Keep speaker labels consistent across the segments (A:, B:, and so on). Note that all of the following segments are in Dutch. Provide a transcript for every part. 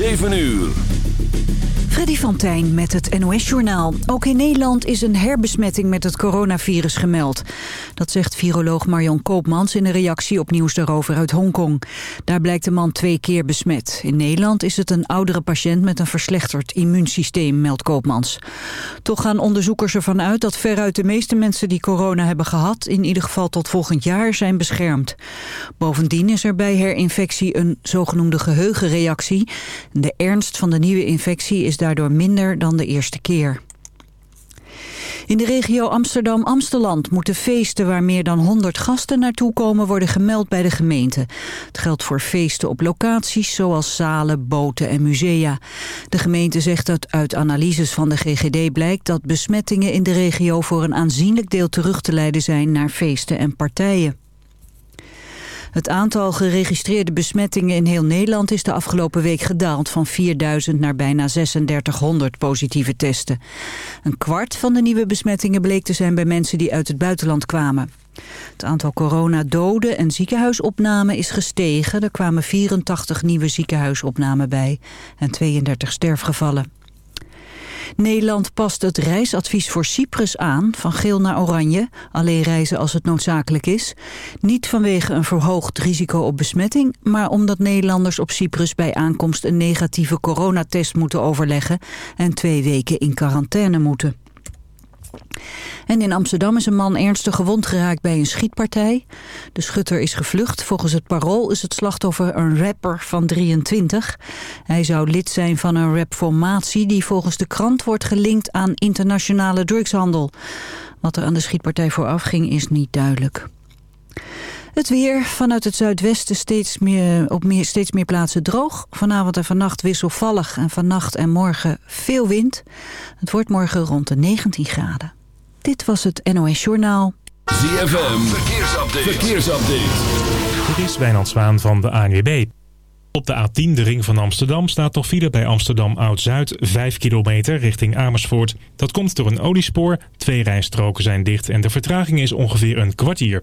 A: 7 uur.
B: Freddy van Tijn met het NOS-journaal. Ook in Nederland is een herbesmetting met het coronavirus gemeld. Dat zegt viroloog Marion Koopmans in een reactie op nieuws daarover uit Hongkong. Daar blijkt de man twee keer besmet. In Nederland is het een oudere patiënt met een verslechterd immuunsysteem, meldt Koopmans. Toch gaan onderzoekers ervan uit dat veruit de meeste mensen die corona hebben gehad... in ieder geval tot volgend jaar zijn beschermd. Bovendien is er bij herinfectie een zogenoemde geheugenreactie. De ernst van de nieuwe infectie is daardoor minder dan de eerste keer. In de regio Amsterdam-Amsteland moeten feesten waar meer dan 100 gasten naartoe komen worden gemeld bij de gemeente. Het geldt voor feesten op locaties zoals zalen, boten en musea. De gemeente zegt dat uit analyses van de GGD blijkt dat besmettingen in de regio voor een aanzienlijk deel terug te leiden zijn naar feesten en partijen. Het aantal geregistreerde besmettingen in heel Nederland is de afgelopen week gedaald van 4000 naar bijna 3600 positieve testen. Een kwart van de nieuwe besmettingen bleek te zijn bij mensen die uit het buitenland kwamen. Het aantal coronadoden en ziekenhuisopnamen is gestegen. Er kwamen 84 nieuwe ziekenhuisopnamen bij en 32 sterfgevallen. Nederland past het reisadvies voor Cyprus aan, van geel naar oranje, alleen reizen als het noodzakelijk is. Niet vanwege een verhoogd risico op besmetting, maar omdat Nederlanders op Cyprus bij aankomst een negatieve coronatest moeten overleggen en twee weken in quarantaine moeten. En in Amsterdam is een man ernstig gewond geraakt bij een schietpartij. De schutter is gevlucht. Volgens het parool is het slachtoffer een rapper van 23. Hij zou lid zijn van een rapformatie die volgens de krant wordt gelinkt aan internationale drugshandel. Wat er aan de schietpartij vooraf ging is niet duidelijk. Het weer vanuit het zuidwesten steeds meer, op meer, steeds meer plaatsen droog. Vanavond en vannacht wisselvallig en vannacht en morgen veel wind. Het wordt morgen rond de 19 graden. Dit was het NOS Journaal.
A: ZFM, verkeersupdate. verkeersupdate.
C: Dit is Wijnand Zwaan van de ANWB. Op de A10, de ring van Amsterdam, staat nog file bij Amsterdam Oud-Zuid. 5 kilometer richting Amersfoort. Dat komt door een oliespoor. Twee rijstroken zijn dicht en de vertraging is ongeveer een kwartier.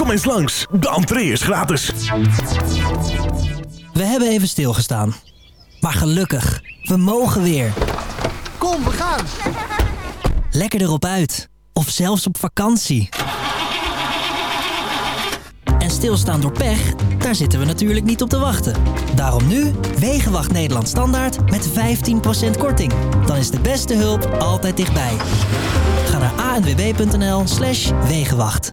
D: Kom eens langs, de entree is gratis.
E: We hebben even stilgestaan. Maar gelukkig, we mogen weer.
F: Kom, we gaan!
E: Lekker erop uit. Of zelfs op vakantie. Stilstaan door pech, daar zitten we natuurlijk niet op te wachten. Daarom nu Wegenwacht Nederland Standaard met 15% korting. Dan is de beste hulp altijd dichtbij. Ga naar anwb.nl slash Wegenwacht.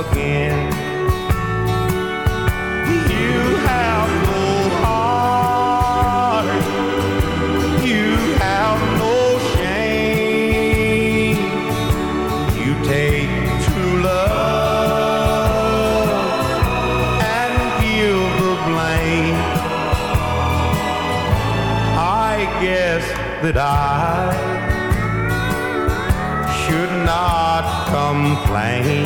F: again. You have no heart, you have no shame. You take true love and give the blame. I guess that I should not complain.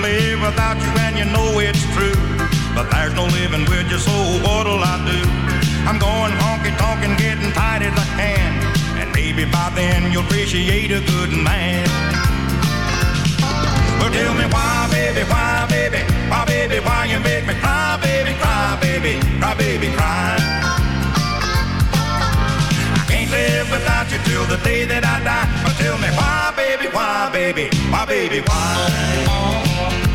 G: Can't live without you, and you know it's true. But there's no living with you, so what'll I do? I'm going honky tonk and getting tight as I can. And maybe by then you'll appreciate a good man. Well, tell me why, baby, why, baby, why, baby, why you make me cry, baby, cry, baby, cry, baby, can't live without you till the day that I die. But tell me why, baby, why, baby, why, baby, why?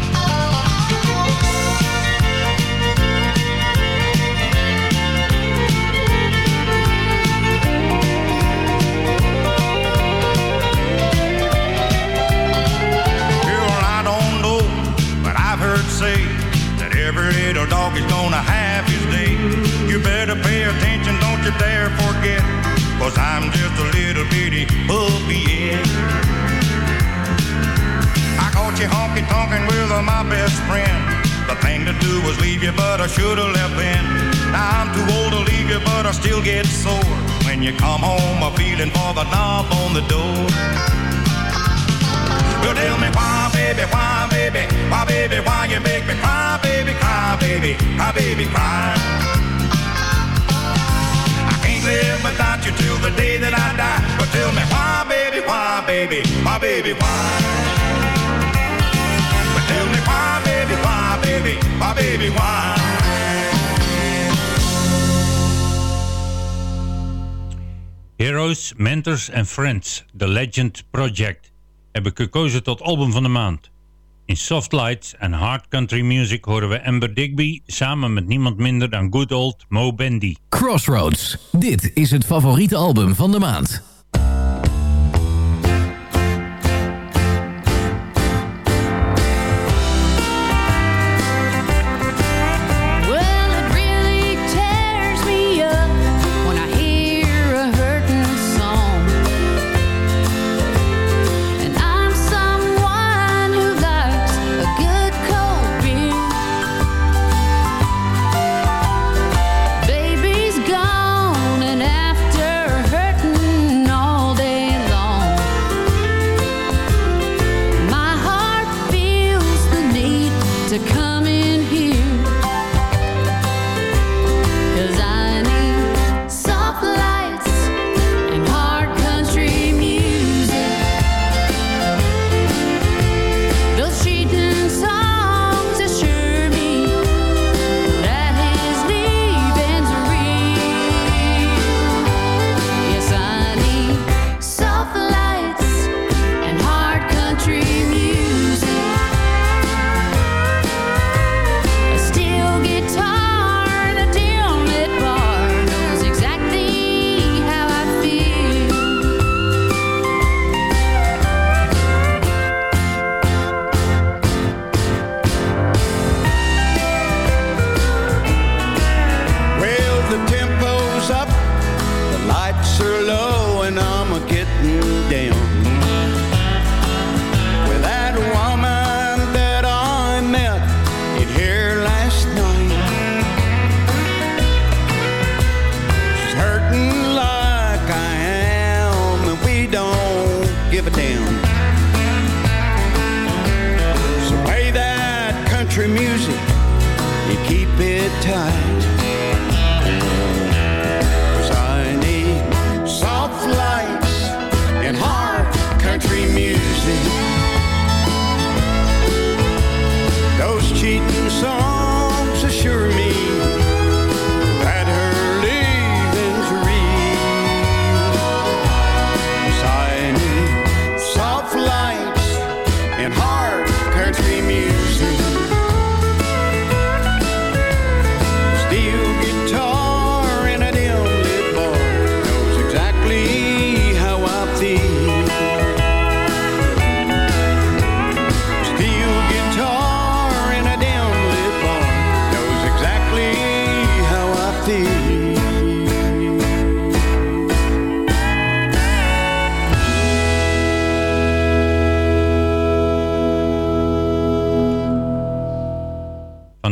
G: Still get sore. When you come home, I'm feeling for the knob on the door. You tell me why, baby, why, baby, why, baby, why you make me cry, baby, cry, baby, cry, baby, cry. I can't live without you till the day that I die. But tell me why, baby, why, baby, why, baby, why? But tell me why, baby, why, baby, why, baby, why?
H: Heroes, Mentors and Friends, The Legend Project, heb ik gekozen tot album van de maand. In Soft Lights en Hard Country Music horen we Amber Digby samen met niemand minder dan good old Mo Bendy.
I: Crossroads. Dit is het favoriete album van de maand.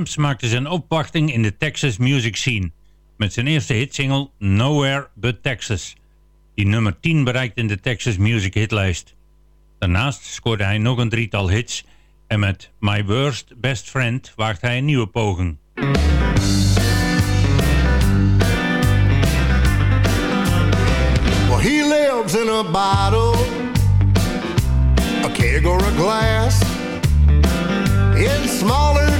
H: Maakte zijn opwachting in de Texas music scene met zijn eerste hitsingle Nowhere But Texas, die nummer 10 bereikt in de Texas Music Hitlijst. Daarnaast scoorde hij nog een drietal hits en met My Worst Best Friend waagt hij een nieuwe poging.
J: Well, he in a bottle, a glass, in smaller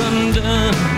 K: undone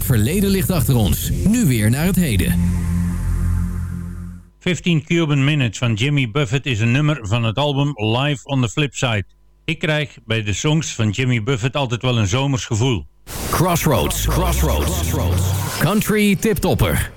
L: Het verleden ligt achter ons. Nu weer naar het heden.
H: 15 Cuban Minutes van Jimmy Buffett is een nummer van het album Live on the Flipside. Ik krijg bij de songs van Jimmy Buffett altijd wel een zomers gevoel.
L: Crossroads, crossroads, crossroads. country tiptopper.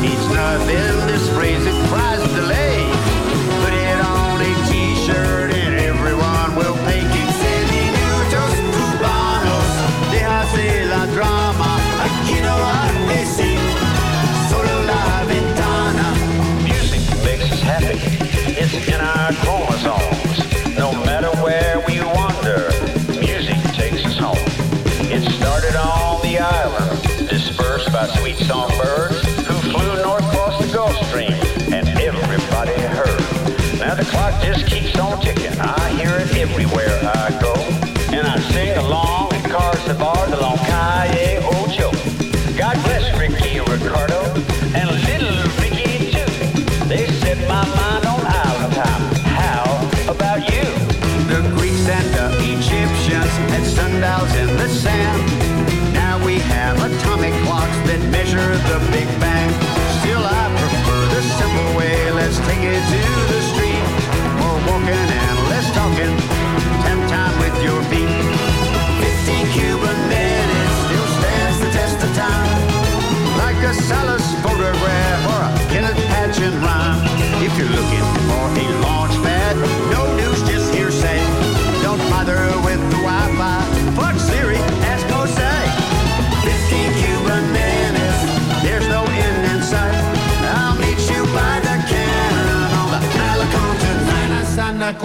M: needs nothing.
F: This phrase.
L: It's just keeps on ticking. I hear it everywhere I go, and I sing along in cars that bar the long Calle Ocho. God bless Ricky Ricardo and little Ricky too. They set my mind on island time. How about you?
F: The Greeks and the Egyptians had sundials in the sand. Now we have atomic clocks that measure the Big Bang. Still, I prefer the simple way. Let's take it to the looking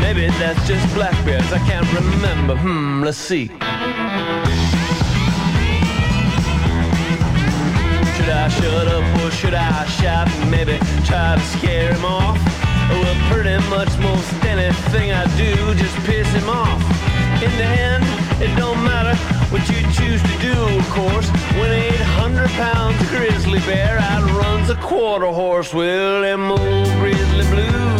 N: Maybe that's just black bears. I can't remember. Hmm, let's see. Should I shut up or should I shout maybe try to scare him off? Well, pretty much most anything I do just piss him off. In the end, it don't matter what you choose to do, of course. When 800 pounds grizzly bear outruns a quarter horse, well, them old grizzly blues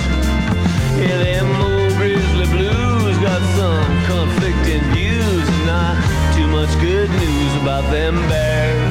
N: them bears.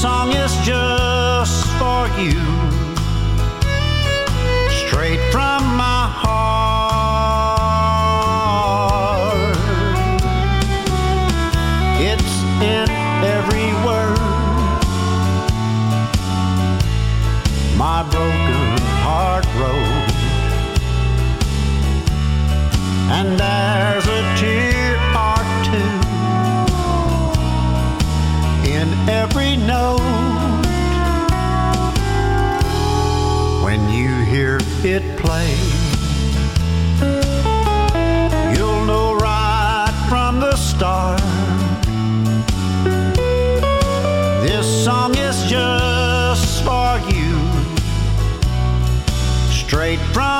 J: Song is just for you, straight from my heart. It's in every word, my broken heart wrote, and there's it play you'll know right from the start. This song is just for you. Straight from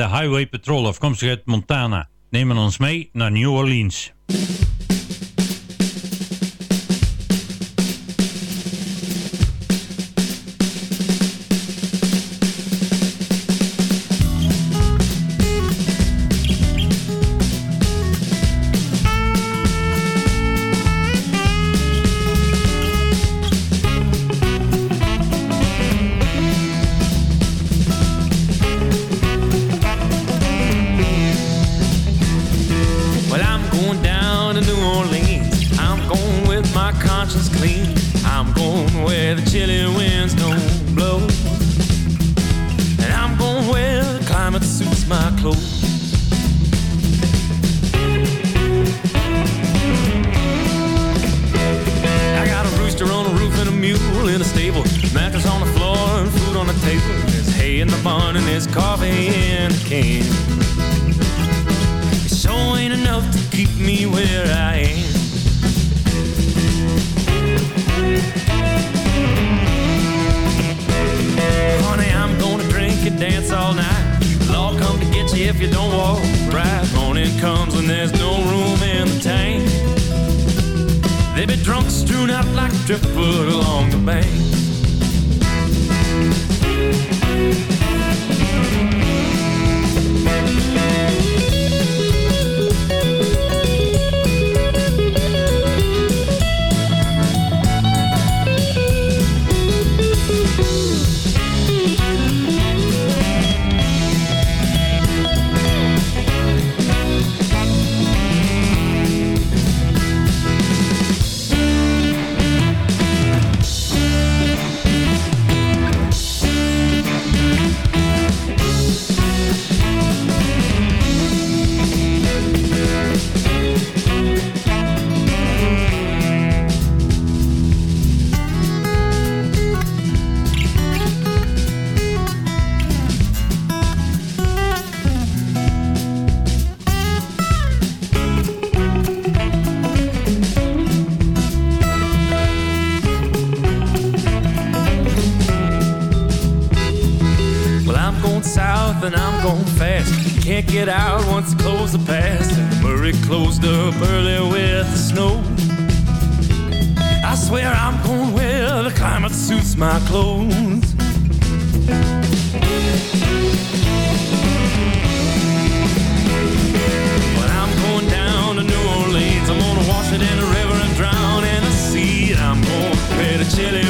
H: de Highway Patrol afkomstig uit Montana nemen ons mee naar New Orleans.
K: in the barn and there's coffee in a can. It sure ain't enough to keep me where I am. Honey, I'm gonna drink and dance all night. Law come to get you if you don't walk right. Morning comes and there's no room in the tank. They be drunk, strewn out like driftwood along the bank.
O: my clothes. When I'm going down to New Orleans, I'm gonna wash it in a river and drown in the sea. I'm gonna pay the chili